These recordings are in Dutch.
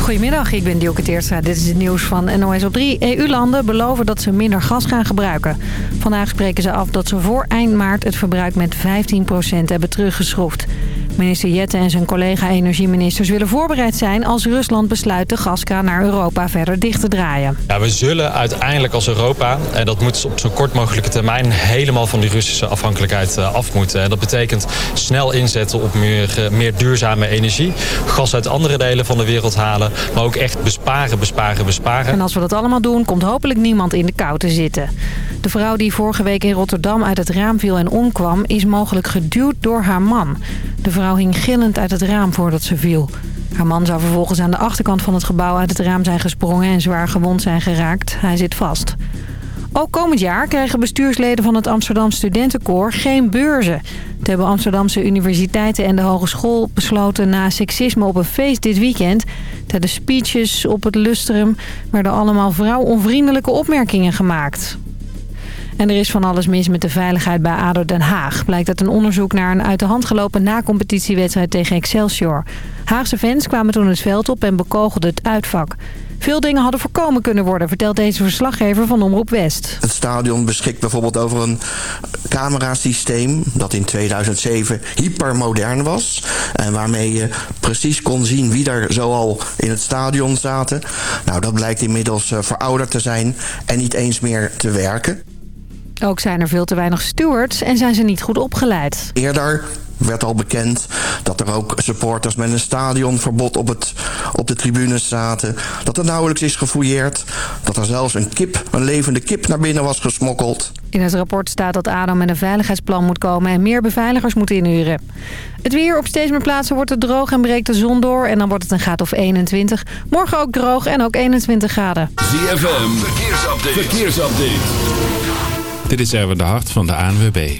Goedemiddag, ik ben Dielke Teertstra. Dit is het nieuws van NOS op 3. EU-landen beloven dat ze minder gas gaan gebruiken. Vandaag spreken ze af dat ze voor eind maart het verbruik met 15% hebben teruggeschroefd. Minister Jette en zijn collega-energieministers willen voorbereid zijn... als Rusland besluit de gaskraan naar Europa verder dicht te draaien. Ja, we zullen uiteindelijk als Europa, en dat moet op zo kort mogelijke termijn... helemaal van die Russische afhankelijkheid eh, af moeten. En dat betekent snel inzetten op meer, eh, meer duurzame energie. Gas uit andere delen van de wereld halen. Maar ook echt besparen, besparen, besparen. En als we dat allemaal doen, komt hopelijk niemand in de kou te zitten. De vrouw die vorige week in Rotterdam uit het raam viel en omkwam... is mogelijk geduwd door haar man. De vrouw hing gillend uit het raam voordat ze viel. Haar man zou vervolgens aan de achterkant van het gebouw uit het raam zijn gesprongen... en zwaar gewond zijn geraakt. Hij zit vast. Ook komend jaar krijgen bestuursleden van het Amsterdam Studentenkoor geen beurzen. Het hebben Amsterdamse universiteiten en de hogeschool besloten na seksisme op een feest dit weekend. Tijdens speeches op het lustrum werden allemaal vrouwonvriendelijke opmerkingen gemaakt. En er is van alles mis met de veiligheid bij ADO Den Haag. Blijkt uit een onderzoek naar een uit de hand gelopen na-competitiewedstrijd tegen Excelsior. Haagse fans kwamen toen het veld op en bekogelden het uitvak. Veel dingen hadden voorkomen kunnen worden, vertelt deze verslaggever van Omroep West. Het stadion beschikt bijvoorbeeld over een camerasysteem dat in 2007 hypermodern was. En waarmee je precies kon zien wie er zoal in het stadion zaten. Nou, dat blijkt inmiddels eh, verouderd te zijn en niet eens meer te werken. Ook zijn er veel te weinig stewards en zijn ze niet goed opgeleid. Eerder werd al bekend dat er ook supporters met een stadionverbod op, het, op de tribunes zaten. Dat er nauwelijks is gefouilleerd. Dat er zelfs een kip, een levende kip naar binnen was gesmokkeld. In het rapport staat dat ADO met een veiligheidsplan moet komen en meer beveiligers moet inhuren. Het weer op steeds meer plaatsen wordt het droog en breekt de zon door. En dan wordt het een graad of 21. Morgen ook droog en ook 21 graden. ZFM, verkeersupdate. verkeersupdate. Dit is Erwin de Hart van de ANWB.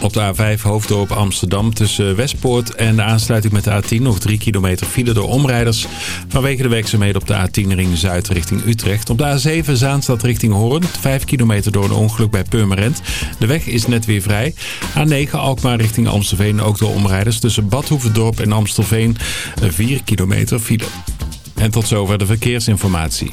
Op de A5 Hoofddorp Amsterdam tussen Westpoort en de aansluiting met de A10 nog 3 kilometer file door omrijders. Vanwege de werkzaamheden op de A10 ring Zuid richting Utrecht. Op de A7 Zaanstad richting Hoorn. 5 kilometer door een ongeluk bij Purmerend. De weg is net weer vrij. A9 Alkmaar richting Amstelveen ook door omrijders tussen Badhoevedorp en Amstelveen. 4 kilometer file. En tot zover de verkeersinformatie.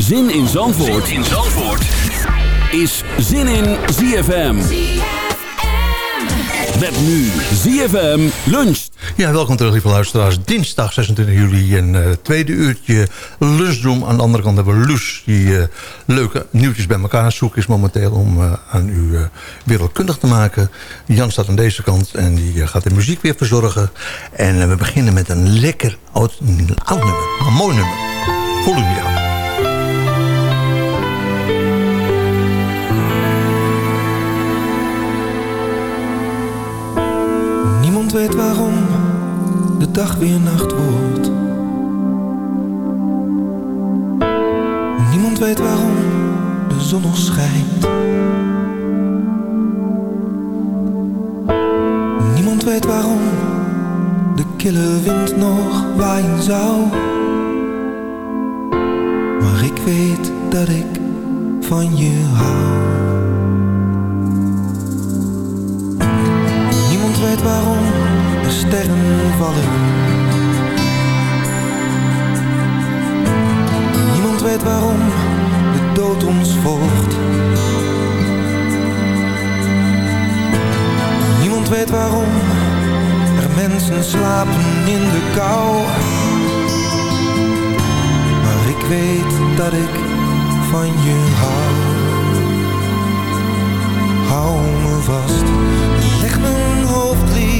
Zin in Zandvoort, zin in Zandvoort. is Zin in ZFM. Met nu ZFM lunch. Ja, welkom terug lieve luisteraars. Dinsdag 26 juli een uh, tweede uurtje lunchroom. Aan de andere kant hebben we Loes die uh, leuke nieuwtjes bij elkaar aan zoeken is momenteel om uh, aan u wereldkundig te maken. Jan staat aan deze kant en die gaat de muziek weer verzorgen. En we beginnen met een lekker oud, oud nummer, een mooi nummer. Voel u. Niemand weet waarom de dag weer nacht wordt. Niemand weet waarom de zon nog schijnt. Niemand weet waarom de kille wind nog waaien zou. Maar ik weet dat ik van je hou. Niemand weet waarom sterren vallen. Niemand weet waarom de dood ons volgt. Niemand weet waarom er mensen slapen in de kou. Maar ik weet dat ik van je hou. Hou me vast, leg mijn hoofd lief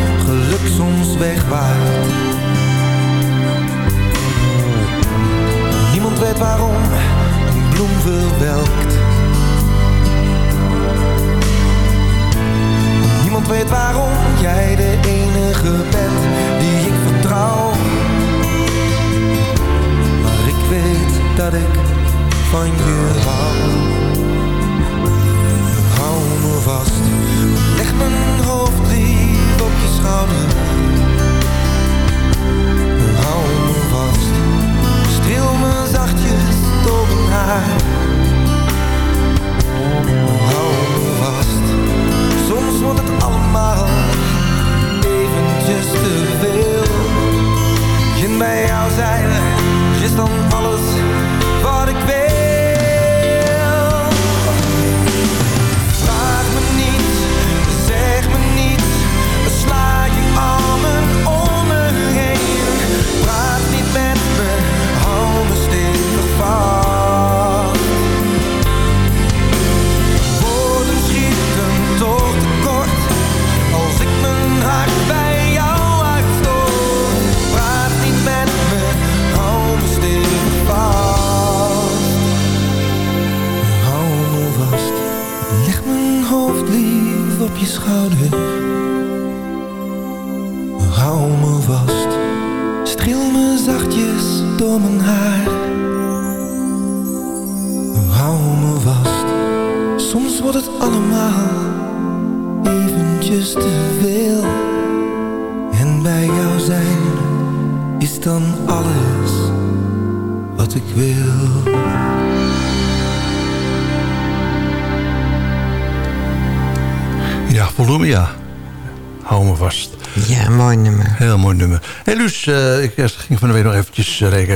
een bloem verwelkt. Niemand weet waarom jij de enige bent die ik vertrouw. Maar ik weet dat ik van je. Hou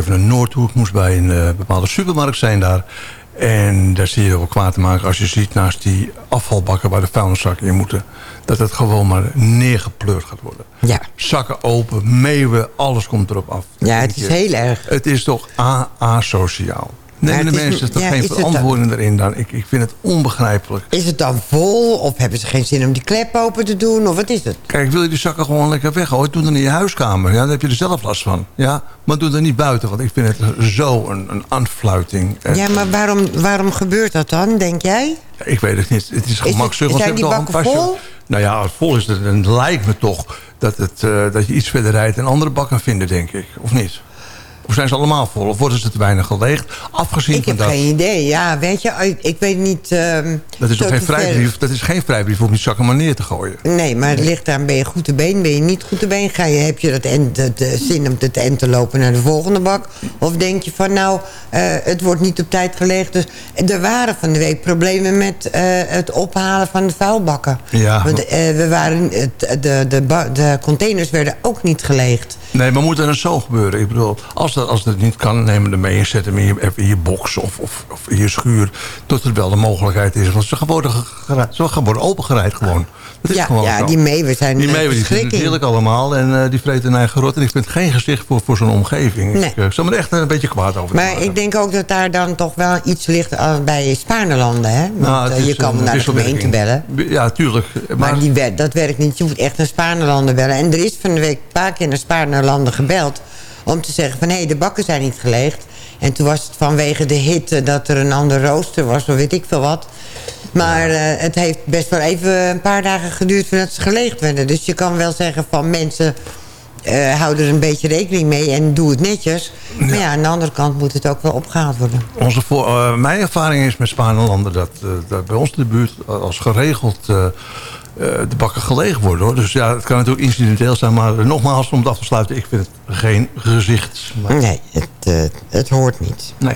even naar Noord toe. Ik moest bij een eh, bepaalde supermarkt zijn daar. En daar zie je wel kwaad te maken als je ziet naast die afvalbakken waar de vuilniszakken in moeten. Dat het gewoon maar neergepleurd gaat worden. Ja. Zakken open, meeuwen, alles komt erop af. Ja, het is heel erg. Het is toch asociaal. Nemen de mensen toch ja, geen dan- verantwoording erin dan? Ik, ik vind het onbegrijpelijk. Is het dan vol of hebben ze geen zin om die klep open te doen? Of wat is het? Kijk, wil je die zakken gewoon lekker weggooien? Doe dan in je huiskamer. Ja, dan heb je er zelf last van. Ja? Maar doe er niet buiten, want ik vind het zo een, een aanfluiting. En Ja, maar waarom, waarom gebeurt dat dan, denk jij? Ik weet het niet. Het is het- gemakzucht. zijn die bakken vol? Nou ja, als vol is het. En het lijkt me toch dat, het, eh, dat je iets verder rijdt en andere bakken vinden, denk ik. Of niet? Of zijn ze allemaal vol? Of worden ze te weinig geleegd? Afgezien Ik heb dat... geen idee. Ja, weet je, ik, weet niet... ehm, Dat is toch geen vrijbrief? Dat is geen vrijbrief om die zakken maar neer te gooien. Nee, maar het ligt aan, ben je goed te been, ben je niet goed te been? Ga je, heb je dat ent, de, de zin om het end te lopen naar de volgende bak? Of denk je van, nou, eh, het wordt niet op tijd gelegd. Dus er waren van de week problemen met eh, het ophalen van de vuilbakken. Ja. Want eh, we waren, de, de, de containers werden ook niet geleegd. Nee, maar moet er dan zo gebeuren? Ik bedoel, als dat, als dat niet kan, neem hem ermee en zet hem in je, in je box of, of, of in je schuur. Tot er wel de mogelijkheid is. Want ze worden, ze worden opengereid gewoon. Dat is Ja, gewoon ja zo. die meeuwen zijn Die een meeuwen die heerlijk allemaal. En eh, die vreten hun eigen rot. En ik vind geen gezicht voor, voor zo'n omgeving. Nee. Ik uh, zou me er echt een beetje kwaad over Maar ik denk ook dat daar dan toch wel iets ligt eh, bij Spaarnelanden. Hè? Want Nou, eh, is je kan naar de gemeente bellen. Ja, tuurlijk. Maar, Maar die wer- dat werkt niet. Je moet echt naar Spaarnelanden bellen. En er is van de week een paar keer naar Spaarnelanden gebeld... om te zeggen van, hé, de bakken zijn niet gelegd. En toen was het vanwege de hitte dat er een ander rooster was... of weet ik veel wat. Maar eh, het heeft best wel even een paar dagen geduurd... voordat ze geleegd werden. Dus je kan wel zeggen van mensen... eh hou er een beetje rekening mee en doe het netjes. Maar ja, aan de andere kant moet het ook wel opgehaald worden. Onze voor, eh, mijn ervaring is met Spaanlanden dat, dat bij ons in de buurt als geregeld de bakken gelegen worden. Hoor. Dus ja, het kan natuurlijk incidenteel zijn, maar eh, nogmaals om het af te sluiten, ik vind het geen gezicht. Maar, Nee, het, eh, het hoort niet. nee.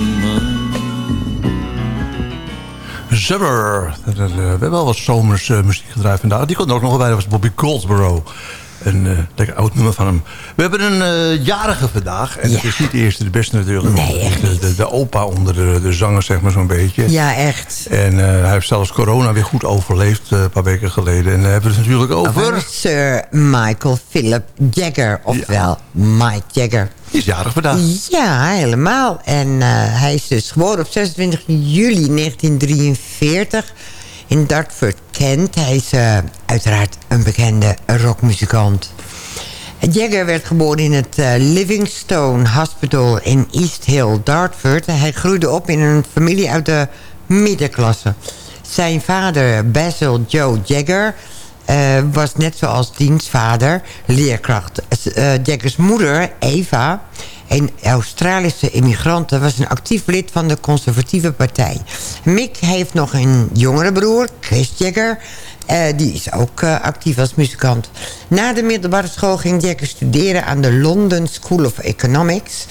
Summer. We hebben wel wat zomers eh, muziek gedraaid vandaag. Die komt er ook nog wel bij. Dat was Bobby Goldsboro. Een uh, lekker oud nummer van hem. We hebben een uh, jarige vandaag. En het is niet de eerste, de beste natuurlijk. Nee, echt de, de, de, opa onder de, de zangers, zeg maar zo'n beetje. Ja, echt. En hij heeft zelfs corona weer goed overleefd een paar weken geleden. En dan hebben we het natuurlijk over... over Sir Michael Philip Jagger. Oftewel ja. Mike Jagger. Is jarig vandaag. Ja, helemaal. En uh, hij is dus geboren op 26 juli 1943 in Dartford, Kent. Hij is uh, uiteraard een bekende rockmuzikant. Jagger werd geboren in het uh, Livingstone Hospital in East Hill, Dartford. Hij groeide op in een familie uit de middenklasse. Zijn vader, Basil Joe Jagger... Uh, was net zoals diens vader leerkracht. Uh, Jaggers moeder, Eva, een Australische immigrante... was een actief lid van de conservatieve partij. Mick heeft nog een jongere broer, Chris Jagger... Eh, die is ook eh, actief als muzikant. Na de middelbare school ging Jagger studeren aan de London School of Economics.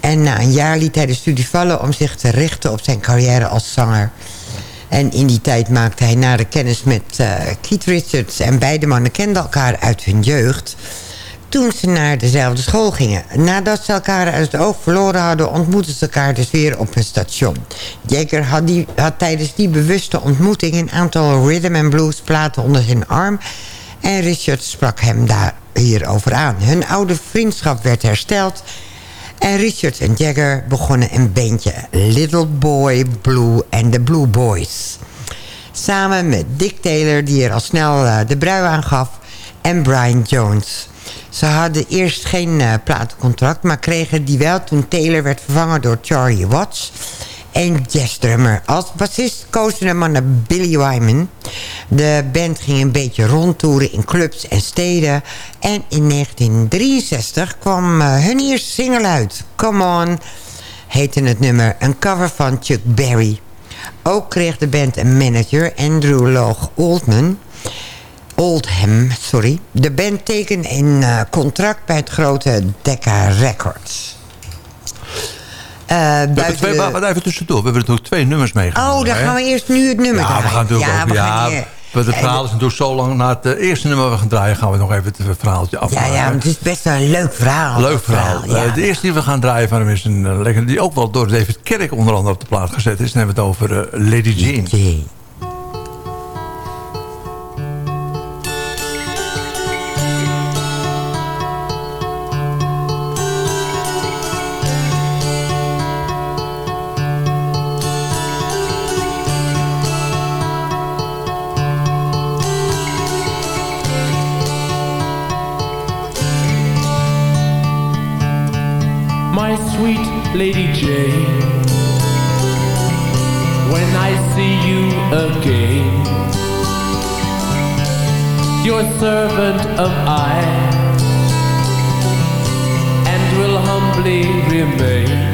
En na een jaar liet hij de studie vallen om zich te richten op zijn carrière als zanger. En in die tijd maakte hij na de kennis met eh, Keith Richards... en beide mannen kenden elkaar uit hun jeugd toen ze naar dezelfde school gingen. Nadat ze elkaar uit het oog verloren hadden... ontmoetten ze elkaar dus weer op een station. Jagger had, die, had tijdens die bewuste ontmoeting... een aantal rhythm and blues platen onder zijn arm... en Richard sprak hem daar hierover aan. Hun oude vriendschap werd hersteld... en Richard en Jagger begonnen een bandje... Little Boy Blue and the Blue Boys... Samen met Dick Taylor, die er al snel uh, de brui aan gaf... en Brian Jones... Ze hadden eerst geen uh, platencontract, maar kregen die wel toen Taylor werd vervangen door Charlie Watts. En jazzdrummer. Als bassist kozen de mannen Billy Wyman. De band ging een beetje rondtoeren in clubs en steden. En in 1963 kwam uh, hun eerste single uit. Come On heette het nummer. Een cover van Chuck Berry. Ook kreeg de band een manager, Andrew Loog Oldman... Oldham, sorry. De band tekende een uh, contract bij het grote Decca Records. Uh, we hebben twee, de... even tussendoor. We hebben natuurlijk twee nummers meegenomen. Oh, dan gaan we eerst nu het nummer ja, draaien. We gaan natuurlijk ja, ook, we ja, gaan. Het verhaal is natuurlijk zo lang. Na het eerste nummer we gaan draaien... gaan we nog even het verhaaltje afmaken. Ja, ja, het is best wel een leuk verhaal. Leuk verhaal. verhaal ja. de eerste die we gaan draaien van hem is een legende... die ook wel door David Kerk onder andere op de plaat gezet is. Dan hebben we het over Lady Jean. Jane. my Lady Jane. When I see you again, your servant am I, and will humbly remain.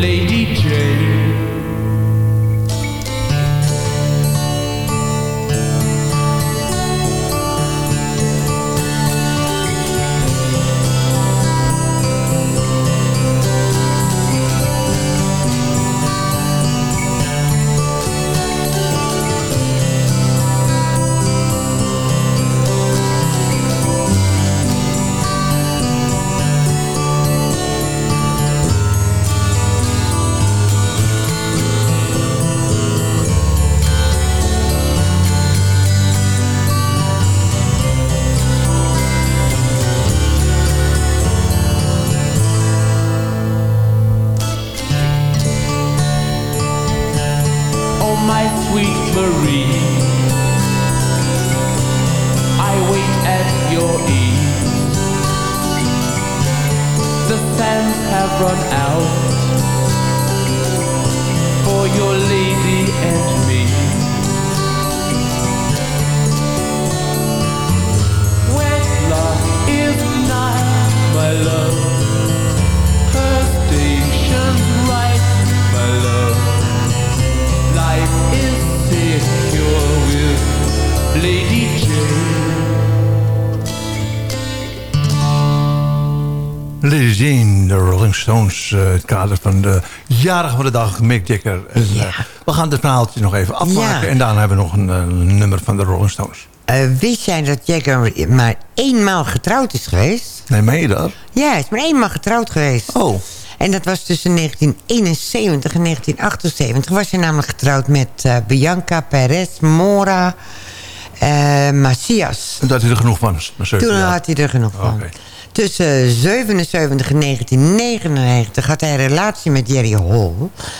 Lady Jane. Stones, uh, het kader van de jarige van de dag, Mick Jagger. En, ja. uh, we gaan het verhaaltje nog even afmaken. Ja. En daarna hebben we nog een, een nummer van de Rolling Stones. Wist jij dat Jagger maar eenmaal getrouwd is geweest? Nee, meen je dat? Ja, hij is maar eenmaal getrouwd geweest. Oh. En dat was tussen 1971 en 1978. Was hij namelijk getrouwd met Bianca Perez Mora uh, Macias. En dat hij er genoeg van Toen had hij er genoeg van. Okay. Tussen 77 en 1999 had hij een relatie met Jerry Hall.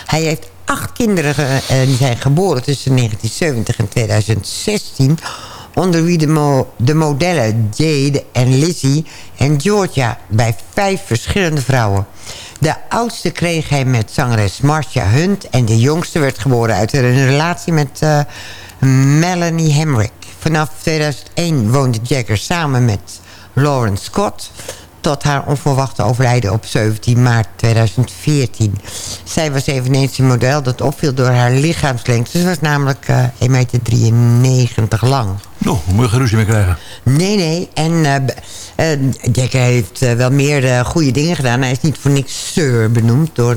Hij heeft acht kinderen uh, die zijn geboren tussen 1970 en 2016 onder wie de, mo de modellen Jade en Lizzie en Georgia... bij vijf verschillende vrouwen. De oudste kreeg hij met zangeres Marcia Hunt... en de jongste werd geboren uit een relatie met uh, Melanie Hemrick. Vanaf 2001 woonde Jagger samen met Lauren Scott tot haar onverwachte overlijden op 17 maart 2014. Zij was eveneens een model dat opviel door haar lichaamslengte. Ze was namelijk uh, 1,93 meter lang. Nou, oh, moet je geen ruzie mee krijgen. Nee, nee. En uh, uh, Jagger heeft wel meer goede dingen gedaan. Hij is niet voor niks Sir benoemd door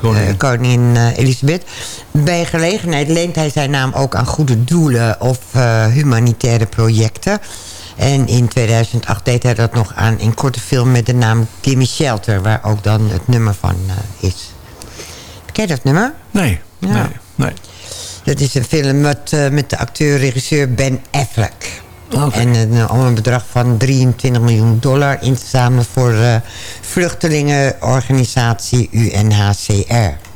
koningin, koningin Elisabeth. Bij gelegenheid leent hij zijn naam ook aan goede doelen of humanitaire projecten. En in 2008 deed hij dat nog aan een korte film met de naam Gimme Shelter... waar ook dan het nummer van uh, is. Ken je dat nummer? Nee, ja. nee, nee. Dat is een film met, uh, met de acteur-regisseur Ben Affleck. Okay. En uh, om een bedrag van 23 miljoen dollar in te zamelen... voor de vluchtelingenorganisatie UNHCR.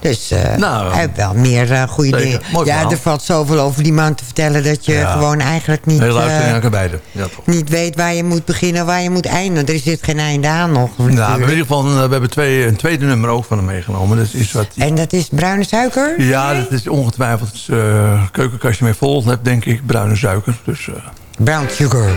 Dus uh, nou, hij heeft wel meer uh, goede zeker. dingen. Mooi ja, verhaal. er valt zoveel over die man te vertellen... dat je Ja. gewoon eigenlijk niet, uh, naar beide. Ja, niet weet waar je moet beginnen... waar je moet eindigen. Er zit geen einde aan nog. Nou, in ieder geval we hebben twee, een tweede nummer ook van hem meegenomen. Dat is wat, En dat is bruine suiker? ja, dat is ongetwijfeld keukenkastje mee vol. heb denk ik bruine suiker. Dus, Brown sugar.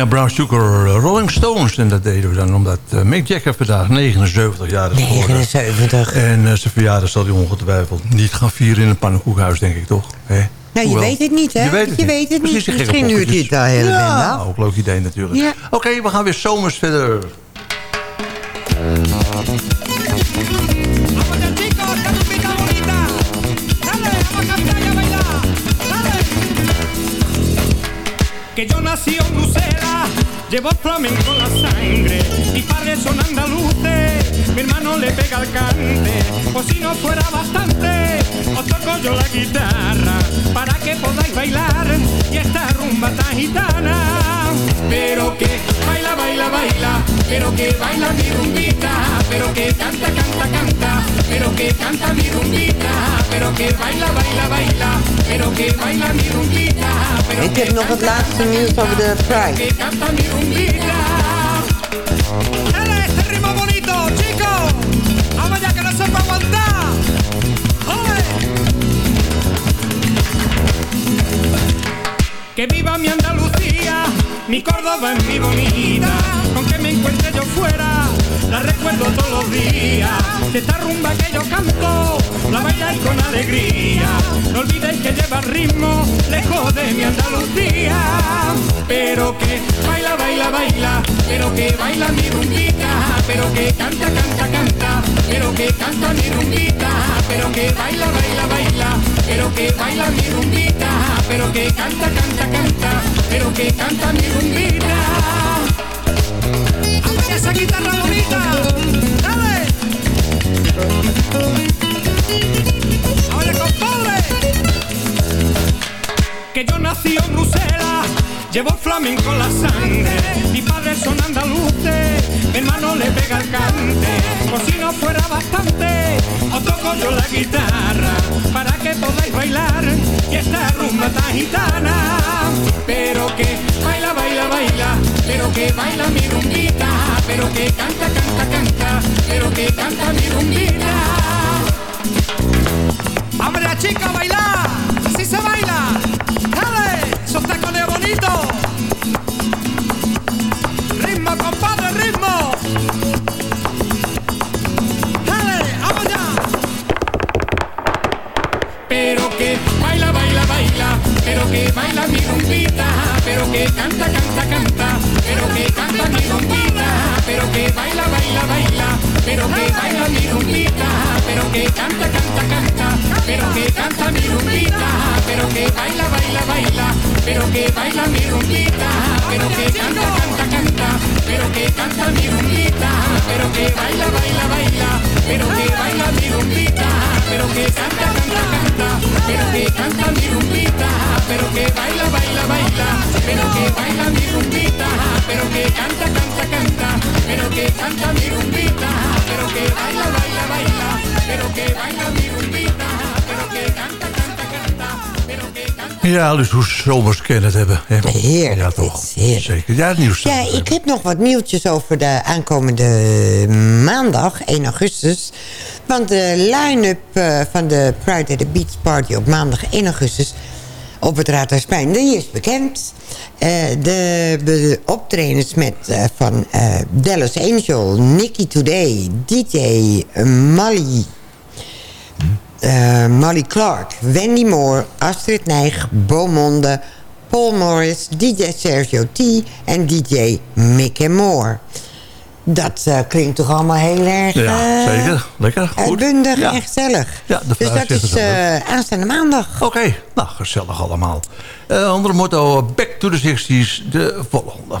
Ja, Brown Sugar Rolling Stones. En dat deden we dan omdat eh, Mick Jagger vandaag 79 jaar is geworden. 79. En uh, zijn verjaardag zal hij ongetwijfeld niet gaan vieren in een pannenkoekhuis, denk ik toch? Hè? Nou, je weet het niet, hè? Je weet het Je niet. weet het niet. Misschien duurt hij poppetjes. het wel hele Ja, dag. ook leuk idee natuurlijk. Ja. Oké, we gaan weer zomers verder. Que yo nací en Bruselas, llevo flamenco en la sangre, mis padres son andaluces, mi hermano le pega al cante, o si no fuera bastante, os toco yo la guitarra, para que podáis bailar, y esta rumba tan gitana, pero que baila, baila, baila, pero que baila mi rumbita, pero que canta, canta, canta, pero que canta mi rumbita, pero que baila, baila, baila, pero que baila mi rumbita, pero Ik heb nog het laatste nieuws over de Pride. que canta mi rumbita. ¡Dale este ritmo bonito, chicos! ¡Vamos ya que no se puede aguantar! Que viva mi Andalucía, mi Córdoba es mi bonita. Con que me encuentre yo fuera, la recuerdo todos los días. De esta rumba que yo canto, la bailáis con alegría. No olvidéis que lleva ritmo, lejos de mi Andalucía. Pero que baila, baila, baila, pero que baila mi rumbita. Pero que canta, canta, canta, pero que canta mi rumbita. Pero que baila, baila, baila, pero que baila mi rumbita. Pero que canta, canta, canta, pero que canta mi rumbita. ¡Abre esa guitarra bonita! ¡Dale! ¡Ahora, compadre! Que yo nací en Bruselas, llevo flamenco en la sangre. Mis padres son andaluces, mi hermano le pega el cante. Por si no fuera bastante, os toco yo la guitarra para que podáis bailar y esta rumba tan gitana. Pero que baila, baila, baila, pero que baila mi rumbita, pero que canta, canta, canta, pero que canta mi rumbita. Dus hoe zomers kunnen het hebben. Hè? Heerlijk, Ja, toch. heerlijk. Zeker. Ja, het nieuws. Ja, ik heb nog wat nieuwtjes over de aankomende maandag, 1 augustus. Want de line-up eh, van de Pride at the Beach Party op maandag 1 augustus... op het Raadhuisplein, die is bekend. Eh, de, de optredens met, eh, van eh, Dallas Angel, Nicky Today, DJ Molly... eh, Molly Clark, Wendy Moore, Astrid Nijg, Beaumonde, Paul Morris, DJ Sergio T en DJ Mick and Moore. Dat eh, klinkt toch allemaal heel erg... Ja, eh, zeker. Lekker. Goed. Uitbundig Ja. en gezellig. Ja, de dus dat is eh, aanstaande maandag. Oké, nou gezellig allemaal. Onder motto Back to the 60s, de volgende.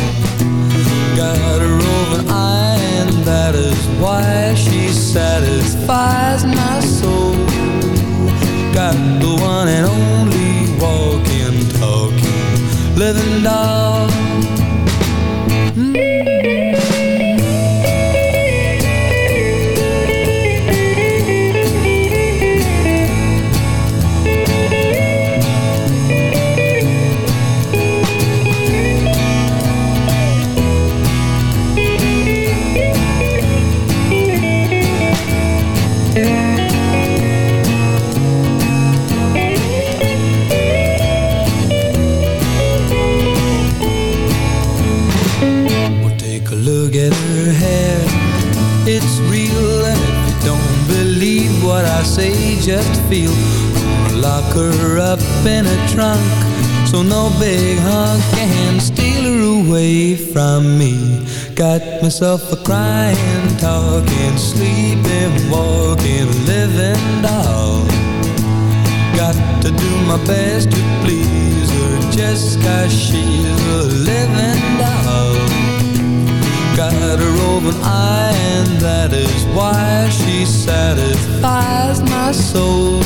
Got a roving eye and that is why she satisfies my soul. Got the one and only walking, talking, living doll. It's real, and if you don't believe what I say, just feel. Lock her up in a trunk, so no big hunk can steal her away from me. Got myself a crying, talking, sleeping, walking, living doll. Got to do my best to please her just cause she's a living. Got a roving eye and that is why she satisfies my soul.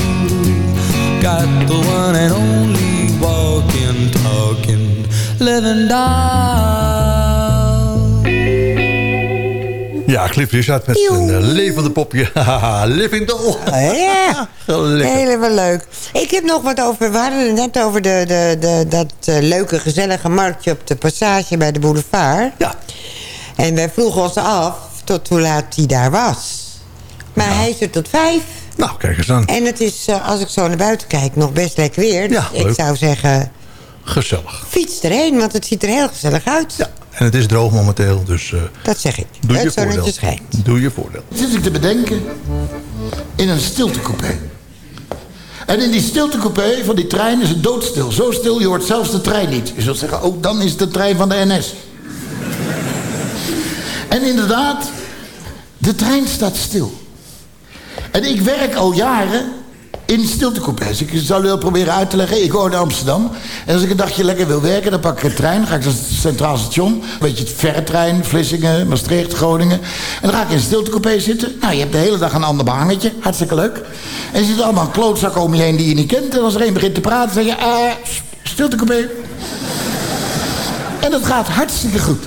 Got the one and only walking, talking, living doll. Ja, Cliff Richard met een eh, levende popje. Haha, Living Doll. Ja, Lekker. helemaal leuk. Ik heb nog wat over... We hadden het net over de, de, de, dat eh, leuke, gezellige marktje op de passage bij de boulevard. Ja. En wij vroegen ons af tot hoe laat hij daar was. Maar hij is er tot vijf. Nou, kijk eens aan. En het is, eh, als ik zo naar buiten kijk, nog best lekker weer. Dus Ja, ik zou zeggen, Gezellig. fiets erheen, want het ziet er heel gezellig uit. Ja. En het is droog momenteel, dus eh, Dat zeg ik. doe je het voordeel. schijnt. Doe je voordeel. zit ik te bedenken in een stiltecoupé. En in die stiltecoupé van die trein is het doodstil. Zo stil, je hoort zelfs de trein niet. Je zult zeggen, ook dan is het de trein van de NS. En inderdaad, de trein staat stil. En ik werk al jaren in stiltecoupés. Ik zal u wel proberen uit te leggen. Ik woon in Amsterdam. En als ik een dagje lekker wil werken, dan pak ik een trein. Ga ik naar het Centraal Station. Een beetje het verre trein. Vlissingen, Maastricht, Groningen. En dan ga ik in een stiltecoupé zitten. Nou, je hebt de hele dag een ander behangetje. Hartstikke leuk. En er zitten allemaal klootzakken om je heen die je niet kent. En als er een begint te praten, zeg je... eh, stiltecoupé. En dat gaat hartstikke goed.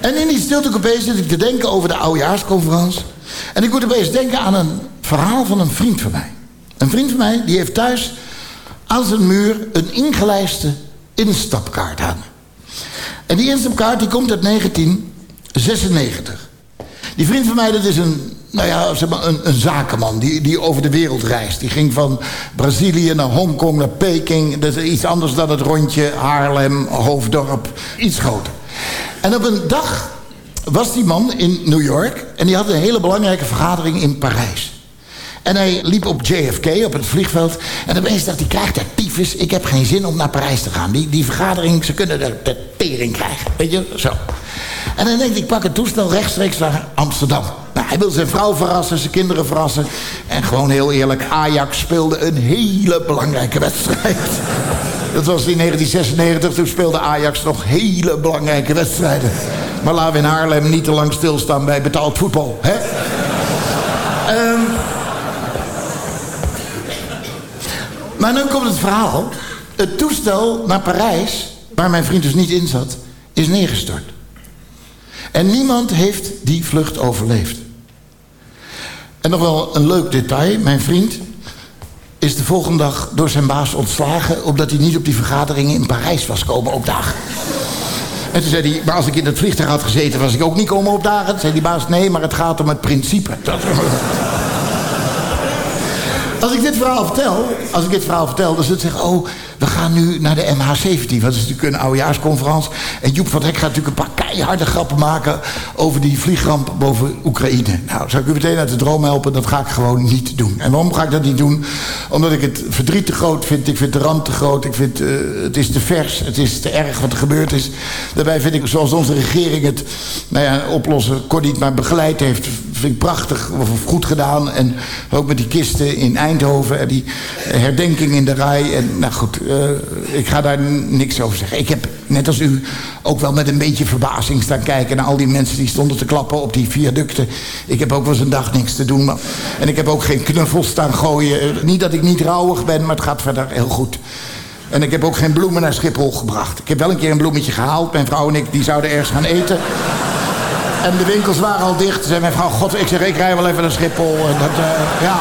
En in die stiltecoupé zit ik te denken over de oudejaarsconferentie. En ik moet opeens denken aan een verhaal van een vriend van mij. Een vriend van mij die heeft thuis aan zijn muur een ingelijste instapkaart hangen. En die instapkaart die komt uit 1996. Die vriend van mij dat is een, nou ja, een, een zakenman die, die over de wereld reist. Die ging van Brazilië naar Hongkong, naar Peking. Dat is iets anders dan het rondje Haarlem, Hoofddorp. Iets groter. En op een dag was die man in New York... en die had een hele belangrijke vergadering in Parijs. En hij liep op JFK, op het vliegveld... en opeens dacht hij, krijgt daar tyfus... ik heb geen zin om naar Parijs te gaan. Die, die vergadering, ze kunnen de, de tering krijgen. Weet je, zo. En dan denkt ik pak een toestel rechtstreeks naar Amsterdam. Nou, hij wil zijn vrouw verrassen, zijn kinderen verrassen. En gewoon heel eerlijk, Ajax speelde een hele belangrijke wedstrijd. Dat was in 1996, toen speelde Ajax nog hele belangrijke wedstrijden. Maar laten we in Haarlem niet te lang stilstaan bij betaald voetbal, hè? Ehm, maar nu komt het verhaal. Het toestel naar Parijs, waar mijn vriend dus niet in zat, is neergestort. En niemand heeft die vlucht overleefd. En nog wel een leuk detail. Mijn vriend is de volgende dag door zijn baas ontslagen... omdat hij niet op die vergaderingen in Parijs was komen opdagen. En toen zei hij, maar als ik in het vliegtuig had gezeten... was ik ook niet komen opdagen. Toen zei die baas, nee, maar het gaat om het principe. Dat... Als ik dit verhaal vertel, als ik dit verhaal vertel, dan zullen ze zeggen... oh, we gaan nu naar de MH17. Want dat is natuurlijk een oudejaarsconferentie. En Joep van Hek gaat natuurlijk een paar keiharde grappen maken... over die vliegramp boven Oekraïne. Nou, zou ik u meteen uit de droom helpen? Dat ga ik gewoon niet doen. En waarom ga ik dat niet doen? Omdat ik het verdriet te groot vind. Ik vind de ramp te groot. Ik vind uh, het is te vers. Het is te erg wat er gebeurd is. Daarbij vind ik, zoals onze regering het nou ja, oplossen kon niet maar begeleid heeft... vind ik prachtig of goed gedaan. En ook met die kisten in Eindhoven... en die herdenking in de rij. En nou goed, uh, ik ga daar niks over zeggen. Ik heb, net als u, ook wel met een beetje verbazing staan kijken... naar al die mensen die stonden te klappen op die viaducten. Ik heb ook wel eens een dag niks te doen. Maar, en ik heb ook geen knuffels staan gooien. Niet dat ik niet rouwig ben, maar het gaat verder heel goed. En ik heb ook geen bloemen naar Schiphol gebracht. Ik heb wel een keer een bloemetje gehaald. Mijn vrouw en ik die zouden ergens gaan eten. En de winkels waren al dicht. Zei mijn vrouw, god, ik zeg, ik rij wel even naar Schiphol. En dat, uh, ja...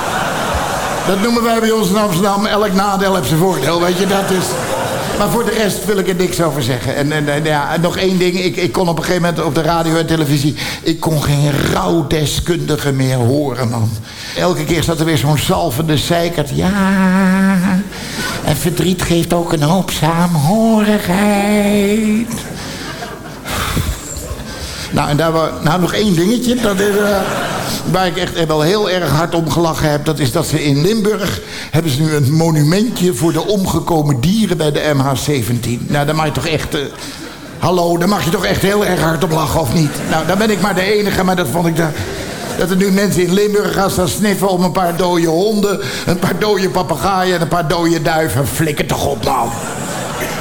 Dat noemen wij bij ons in Amsterdam. Elk nadeel heeft zijn voordeel, weet je. Dat is... Maar voor de rest wil ik er niks over zeggen. En, en, ja, nog één ding. Ik, ik kon op een gegeven moment op de radio en televisie... ik kon geen rouwdeskundige meer horen, man. Elke keer zat er weer zo'n zalvende zeikert. Ja, en verdriet geeft ook een hoop saamhorigheid. Nou, en daar was nou nog één dingetje. Dat is, uh, waar ik echt wel heel erg hard om gelachen heb. Dat is dat ze in Limburg... hebben ze nu een monumentje voor de omgekomen dieren bij de MH17. Nou, daar mag je toch echt... Uh, hallo, daar mag je toch echt heel erg hard op lachen, of niet? Nou, dan ben ik maar de enige, maar dat vond ik... daar. Dat er nu mensen in Limburg gaan staan sniffen om een paar dode honden... een paar dode papegaaien en een paar dode duiven. Flikker toch op, man.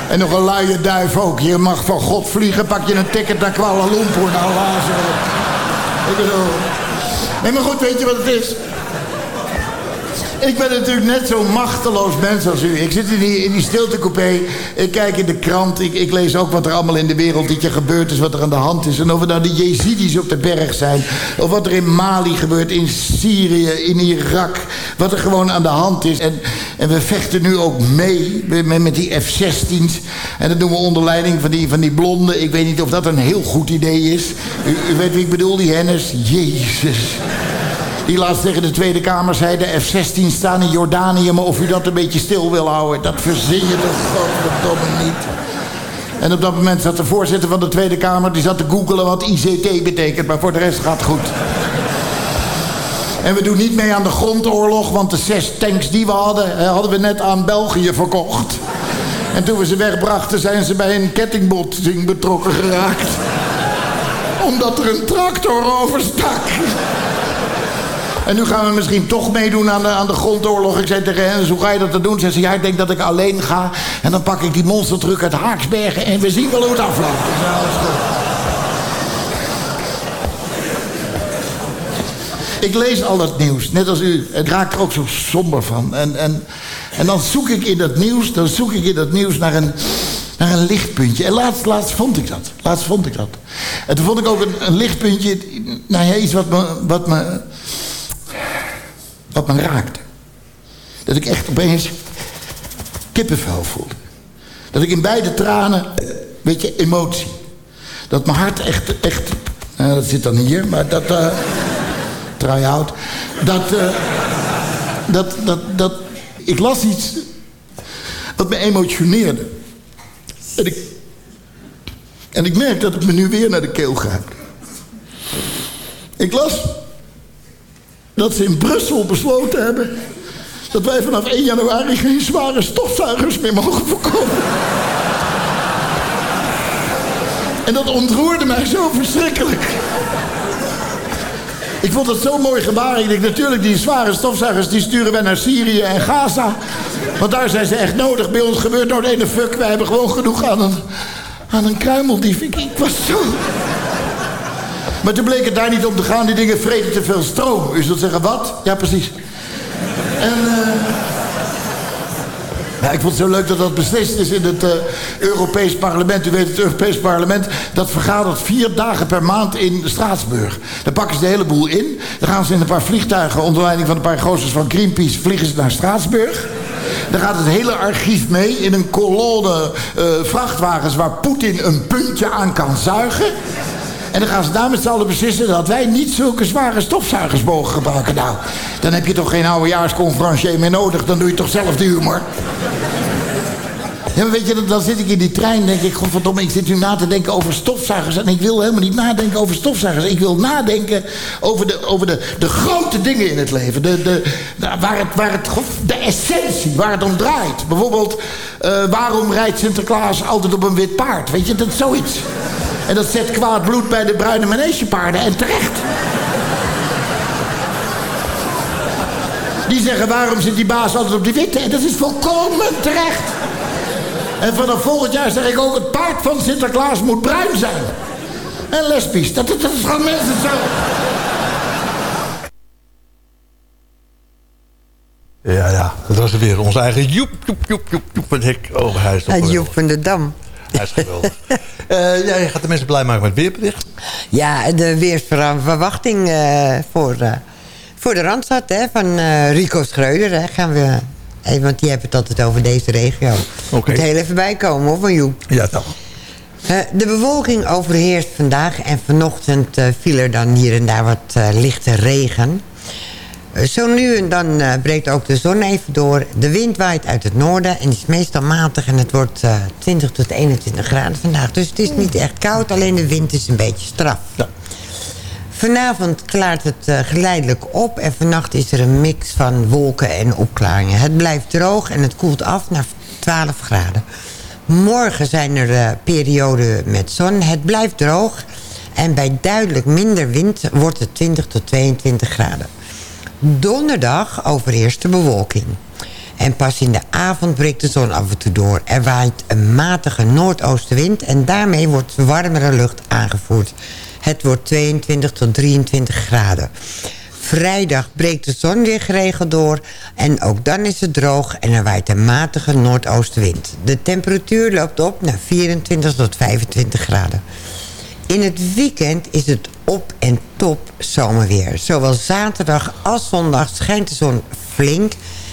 En nog een luie duif ook. Je mag van God vliegen, pak je een ticket naar Kuala Lumpur. Nou, lazen. Ik bedoel... Nee, maar goed, weet je wat het is? Ik ben natuurlijk net zo'n machteloos mens als u. Ik zit in die, in die stiltecoupé. Ik kijk in de krant. Ik, ik lees ook wat er allemaal in de wereld gebeurd is. Wat er aan de hand is. En of het nou de Jezidis op de berg zijn. Of wat er in Mali gebeurt. In Syrië. In Irak. Wat er gewoon aan de hand is. En, en we vechten nu ook mee. Met, met die F-16's. En dat doen we onder leiding van die, van die blonde. Ik weet niet of dat een heel goed idee is. U, u weet wie ik bedoel? Die Hennis. Jezus. Die laatst tegen de Tweede Kamer zei... de F-16 staan in Jordanië, maar of u dat een beetje stil wil houden... dat verzin je toch godverdomme niet. En op dat moment zat de voorzitter van de Tweede Kamer... die zat te googelen wat ICT betekent, maar voor de rest gaat het goed. En we doen niet mee aan de grondoorlog... want de zes tanks die we hadden... hadden we net aan België verkocht. En toen we ze wegbrachten... zijn ze bij een kettingbotsing betrokken geraakt. Omdat er een tractor overstak. En nu gaan we misschien toch meedoen aan de, aan de grondoorlog. Ik zei tegen hen, hoe ga je dat te doen? Ze zei, ja, ik denk dat ik alleen ga. En dan pak ik die monstertruck uit Haaksbergen. En we zien wel hoe het afloopt. Dus alles goed. Ik lees al dat nieuws, net als u. Het raakt er ook zo somber van. En, en, en dan zoek ik in dat nieuws, dan zoek ik in dat nieuws naar een, naar een lichtpuntje. En laatst, laatst vond ik dat. Laatst vond ik dat. En toen vond ik ook een, een lichtpuntje. Nou ja, iets wat me, wat me wat me raakte. Dat ik echt opeens kippenvel voelde. Dat ik in beide tranen, weet je, emotie. Dat mijn hart echt, echt, nou, dat zit dan hier, maar dat, uh, try-out. Dat, uh, dat, dat, dat, ik las iets wat me emotioneerde. En ik, en ik merk dat het me nu weer naar de keel gaat. Ik las dat ze in Brussel besloten hebben... dat wij vanaf 1 januari geen zware stofzuigers meer mogen verkopen. En dat ontroerde mij zo verschrikkelijk. Ik vond het zo'n mooi gebaar. Ik denk natuurlijk, die zware stofzuigers die sturen wij naar Syrië en Gaza. Want daar zijn ze echt nodig. Bij ons gebeurt nooit ene fuck. Wij hebben gewoon genoeg aan een, aan een kruimeldief. Ik, ik was zo... Maar toen bleek het daar niet om te gaan. Die dingen vreten te veel stroom. U zult zeggen, wat? Ja, precies. En... Ja, ik vond het zo leuk dat dat beslist is in het uh, Europees Parlement. U weet, het Europees Parlement, dat vergadert vier dagen per maand in Straatsburg. Dan pakken ze de hele boel in. Dan gaan ze in een paar vliegtuigen, onder leiding van een paar gozers van Greenpeace, vliegen ze naar Straatsburg. Dan gaat het hele archief mee in een kolonne uh, vrachtwagens waar Poetin een puntje aan kan zuigen. En dan gaan ze daar met beslissen dat wij niet zulke zware stofzuigers mogen gebruiken. Nou, dan heb je toch geen oudejaarsconferencier meer nodig. Dan doe je toch zelf de humor. Ja, weet je, dan zit ik in die trein denk ik... godverdomme, ik zit nu na te denken over stofzuigers... en ik wil helemaal niet nadenken over stofzuigers. Ik wil nadenken over de, over de, de grote dingen in het leven. De, de, waar het, waar het, de essentie, waar het om draait. Bijvoorbeeld, uh, waarom rijdt Sinterklaas altijd op een wit paard? Weet je, dat is zoiets. En dat zet kwaad bloed bij de bruine manegepaarden. En terecht. Die zeggen, waarom zit die baas altijd op die witte? En dat is volkomen terecht. En vanaf volgend jaar zeg ik ook... het paard van Sinterklaas moet bruin zijn. En lesbisch. Dat, dat, is gewoon mensen zo. Ja, ja, dat was weer onze eigen Joep, Joep, Joep, Joep, Joep van Hek. Oh, hij is toch ja, Joep van de Dam. Hij is geweldig. uh, ja, je gaat de mensen blij maken met het weerbericht. Ja, de weersverwachting uh, voor, uh, voor de Randstad hè, van Rico Schreuder. Hè, gaan we Even, want die hebben het altijd over deze regio. Okay. Moet heel even bijkomen hoor, van Joep. Ja, toch. Uh, de bewolking overheerst vandaag en vanochtend uh, viel er dan hier en daar wat uh, lichte regen. Zo nu en dan breekt ook de zon even door. De wind waait uit het noorden en is meestal matig en het wordt 20 tot 21 graden vandaag. Dus het is niet echt koud, alleen de wind is een beetje straf. Ja. Vanavond klaart het geleidelijk op en vannacht is er een mix van wolken en opklaringen. Het blijft droog en het koelt af naar 12 graden. Morgen zijn er perioden met zon. Het blijft droog en bij duidelijk minder wind wordt het 20 tot 22 graden. Donderdag overheerst de bewolking. En pas in de avond breekt de zon af en toe door. Er waait een matige noordoostenwind en daarmee wordt warmere lucht aangevoerd. Het wordt 22 tot 23 graden. Vrijdag breekt de zon weer geregeld door. En ook dan is het droog en er waait een matige noordoostenwind. De temperatuur loopt op naar 24 tot 25 graden. In het weekend is het op en top zomerweer. Zowel zaterdag als zondag schijnt de zon flink...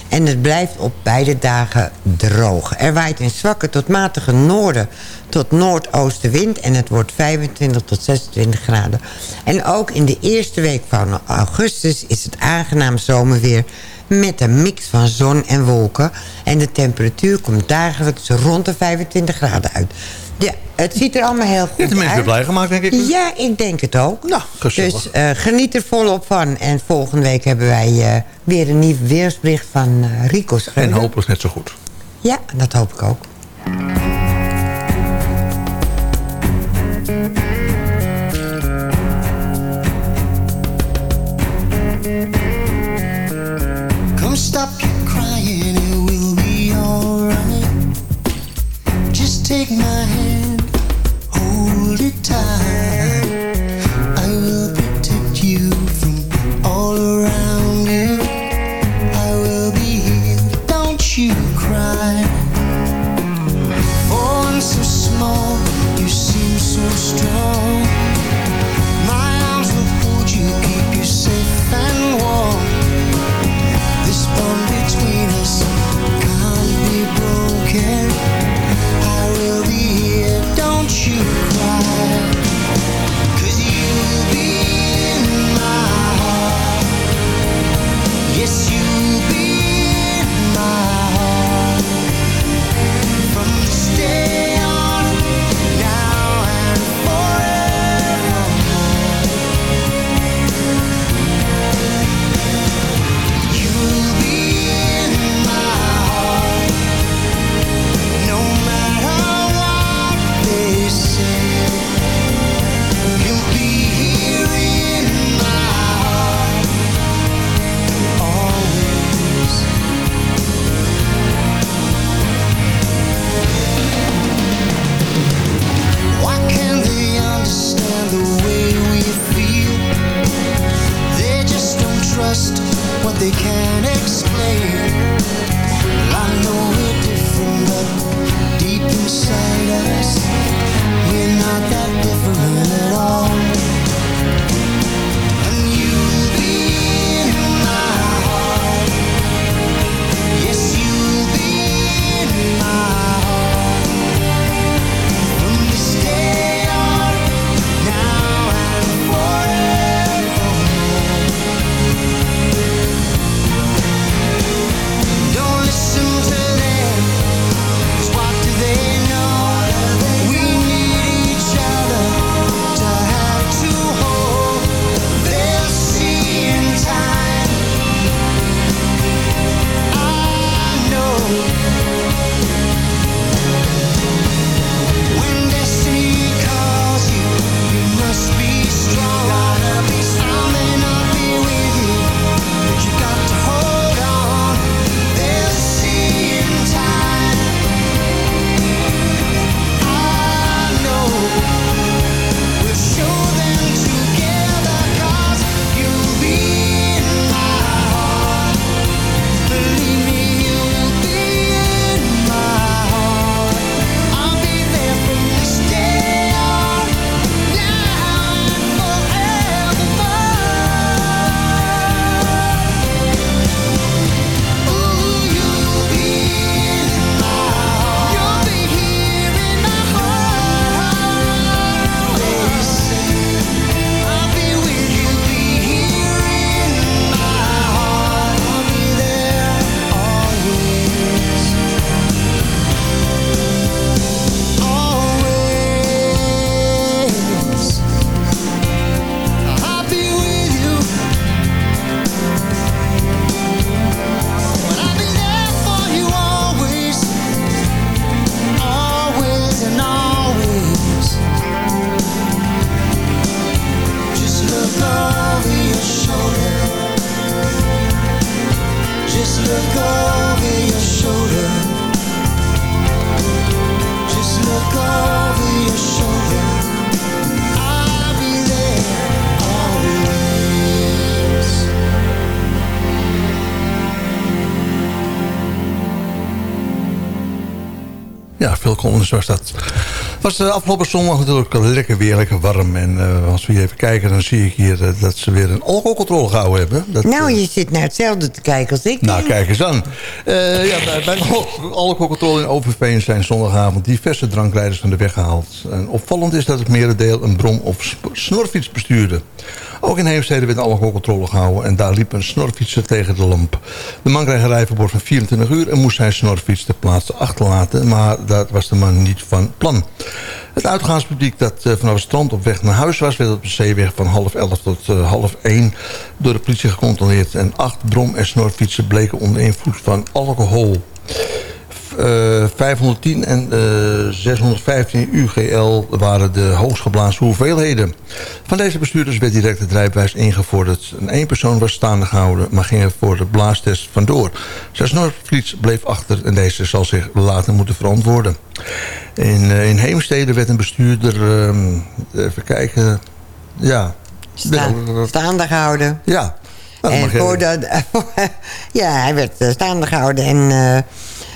en het blijft op beide dagen droog. Er waait een zwakke tot matige noorden tot noordoostenwind en het wordt 25 tot 26 graden. En ook in de eerste week van augustus is het aangenaam zomerweer met een mix van zon en wolken. En de temperatuur komt dagelijks rond de 25 graden uit. Ja, het ziet er allemaal heel goed uit. de mensen blij gemaakt, denk ik. Ja, ik denk het ook. Nou, gezellig. Dus uh, geniet er volop van. En volgende week hebben wij uh, weer een nieuw weersbericht van uh, Rico Schreuder. En hopelijk net zo goed. Ja, dat hoop ik ook. Collins was dat. Was de afgelopen zondag natuurlijk lekker weer, lekker warm. En eh, als we hier even kijken, dan zie ik hier eh, dat ze weer een alcoholcontrole gehouden hebben. Dat, nou, eh, je zit naar hetzelfde te kijken als ik. nou, kijk eens aan. Ja, bij, bij de alcoholcontrole in Overveen zijn zondagavond diverse drankrijders van de weg gehaald. En opvallend is dat het merendeel een brom- of snorfiets bestuurde. Ook in Heemstede werd alcoholcontrole gehouden en daar liep een snorfietser tegen de lamp. De man kreeg een rijverbod van 24 uur en moest zijn snorfiets ter plaatse achterlaten, maar dat was de man niet van plan. Het uitgaanspubliek dat eh, vanaf het strand op weg naar huis was... werd op de zeeweg van half elf tot eh, half één door de politie gecontroleerd. En acht brom- en snorfietsen bleken onder invloed van alcohol. Eh, 510 en eh, 615 UGL waren de hoogstgeblazen hoeveelheden. Van deze bestuurders werd direct het rijbewijs ingevorderd. En één persoon was staande gehouden, maar ging er voor de blaastest vandoor. Zijn snorfiets bleef achter en deze zal zich later moeten verantwoorden. In, eh, in Heemstede werd een bestuurder, ehm, even kijken, ja... Sta- staande gehouden. Ja. Nou, en voordat, ja, hij werd eh, staande gehouden. En, eh,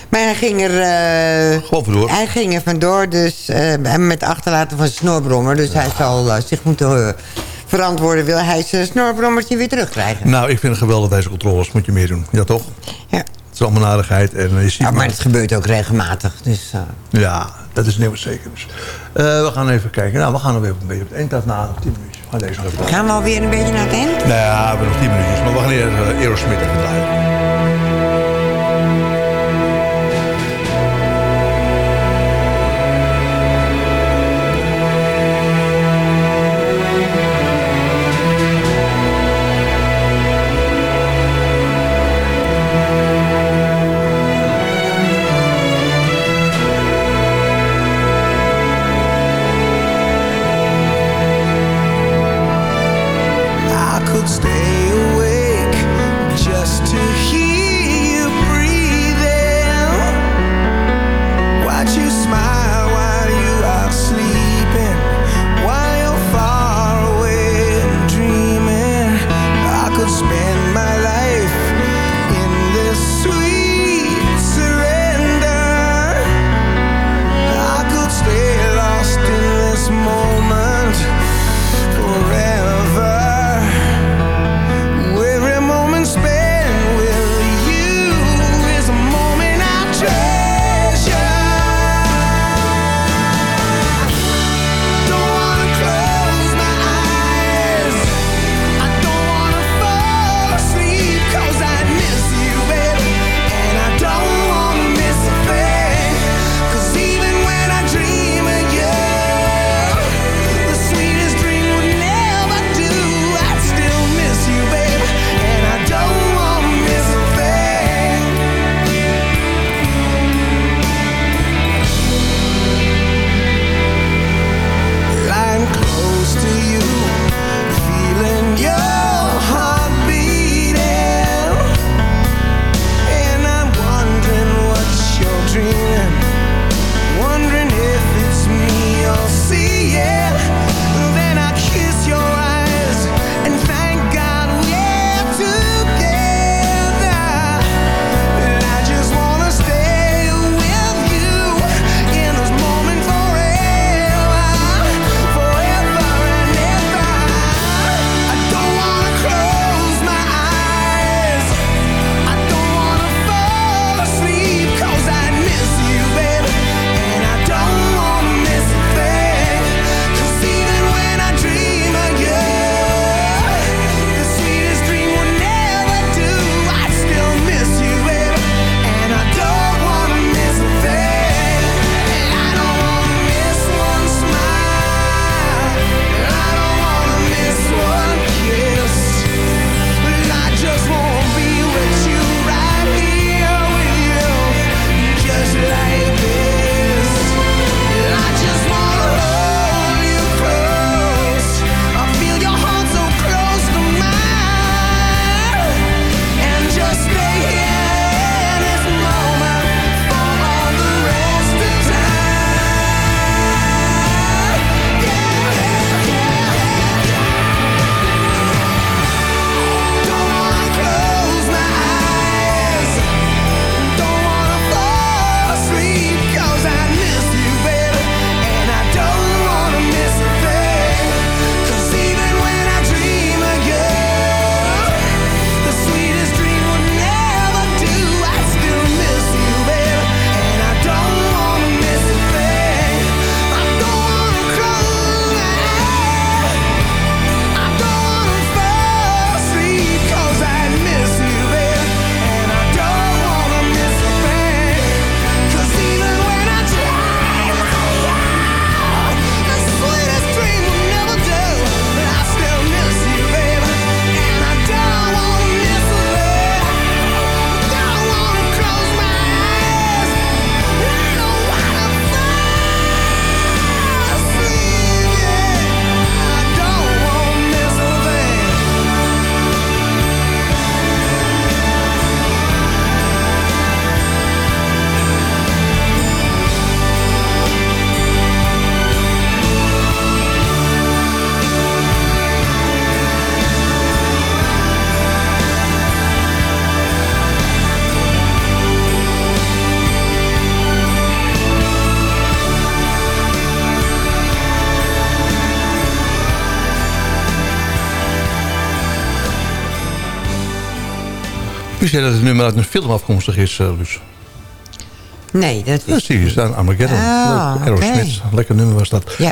maar hij ging er... eh, Gewoon vandoor. Hij ging er vandoor, dus eh, met achterlaten van zijn snorbrommer. Dus hij zal eh, zich moeten eh, verantwoorden. Wil hij zijn snorbrommertje weer terugkrijgen? Nou, ik vind het geweldig deze controles. Moet je meer doen. Ja, toch? Ja. Het is allemaal aardigheid. En eh, je ziet Ja, maar het gebeurt ook regelmatig. Dus, eh, Ja, dat is nieuw zeker. Dus. Eh, we gaan even kijken. Nou, we gaan nog even een beetje op het eind af na. Nog 10 minuutjes. Gaan deze nog even gaan we alweer een beetje naar het eind? Nou ja, we hebben nog 10 minuutjes. Maar we gaan eerst uh, Aerosmith even draaien. Wist jij dat het nummer uit een film afkomstig is, uh, Luus? Nee, dat is... Ja, zie je, staan Armageddon. Oh, Leuk. Aerosmith. oké. Lekker nummer was dat. Ja.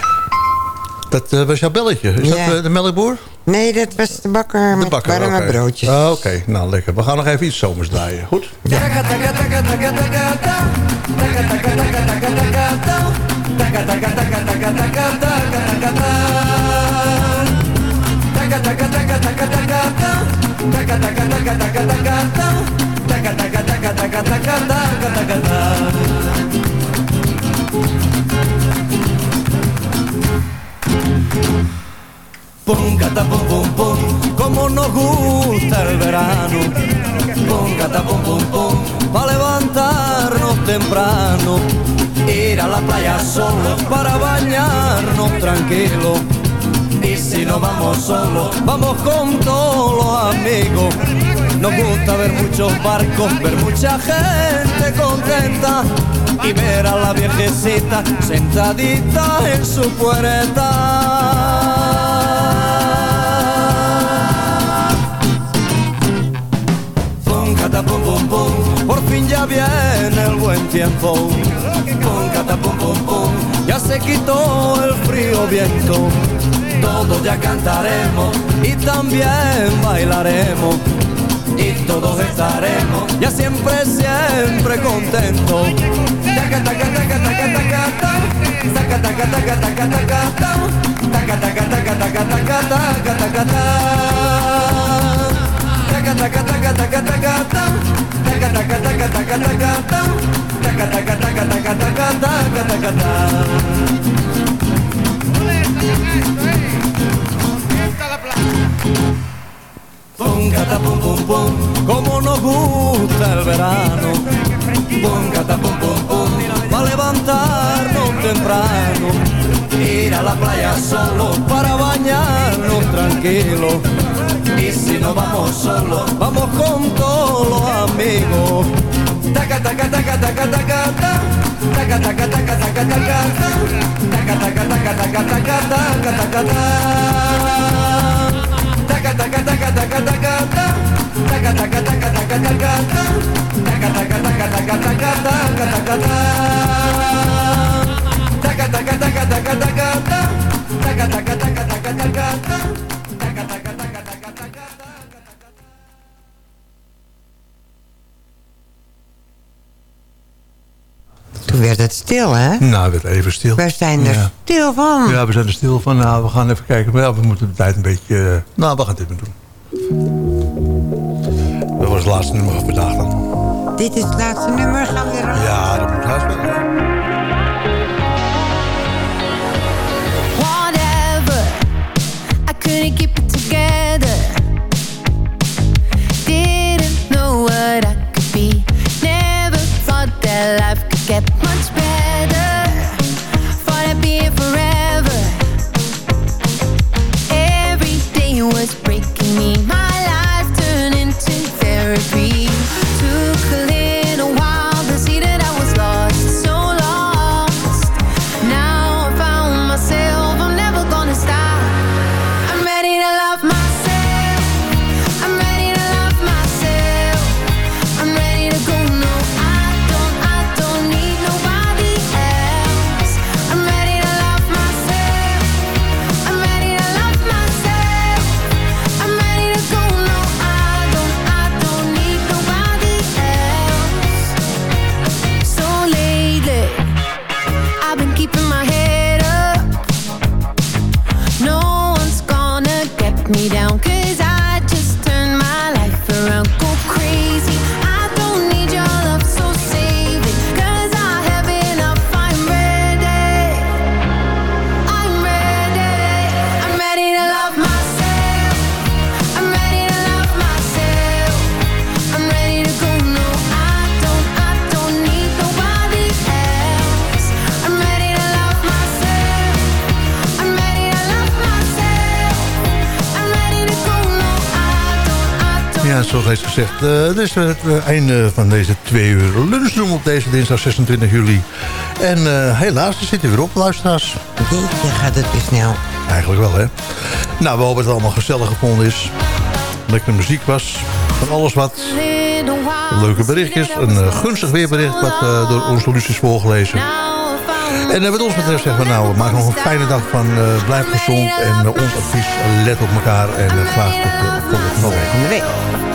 Dat eh, was jouw belletje. Is Ja. dat eh, de melkboer? Nee, dat was de bakker De met bakker, warme broodjes. Ah, Oké, nou lekker. We gaan nog even iets zomers draaien. Goed? Pum, cata, pum, pum, pum, como nos gusta el verano. Pum, cata, pum, pum, pum, para levantarnos temprano. Ir a la playa solo para bañarnos tranquilo. Si no vamos solos, vamos con todos los amigos. Nos gusta ver muchos barcos, ver mucha gente contenta y ver a la viejecita sentadita en su puerta. Cata, pum, pum, pum, por fin ya viene el buen tiempo. Pum, cata, pum, pum, pum, ya se quitó el frío viento. Todos ya cantaremos y también bailaremos. Y todos estaremos ya siempre, siempre contentos. Ta. Pum, pum, pum, como nos gusta el verano. Pum, cata, pum, pum, pum, para levantarnos temprano. Ir a la playa solo para bañarnos tranquilo. Y si no vamos solos, vamos con todos los amigos. Taca, taca, taca, taca, taca, ta. Taca, taca, taca, taca, taca, ta. Taca, taca, taca, taca, taca, taca, Toen werd het stil, hè? Nou, het werd even stil. We zijn er Ja. stil van. Ja, we zijn er stil van. Nou, we gaan even kijken. Maar ja, we moeten de tijd een beetje... eh, nou, we gaan dit maar doen. Dat was het laatste nummer van vandaag dan. Dit is het laatste nummer. Gaan we weer Ja, dat moet haast wel. whatever. I couldn't keep it together. Didn't know what I could be. Never thought that life could get much better. Het eh, is het eh, einde van deze twee uur lunchroom op deze dinsdag 26 juli. En eh, helaas, er zitten weer op, luisteraars. Beetje gaat het weer snel. Eigenlijk wel, hè? Nou, we hopen dat het allemaal gezellig gevonden is. Lekker muziek was. Van alles wat. Leuke berichtjes. Een gunstig weerbericht wat door onze Luus is voorgelezen. En wat ons betreft zeggen we nou, maak nog een fijne dag van. Blijf gezond en ons advies, let op elkaar. En uh, graag tot de volgende week.